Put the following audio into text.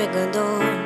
pegando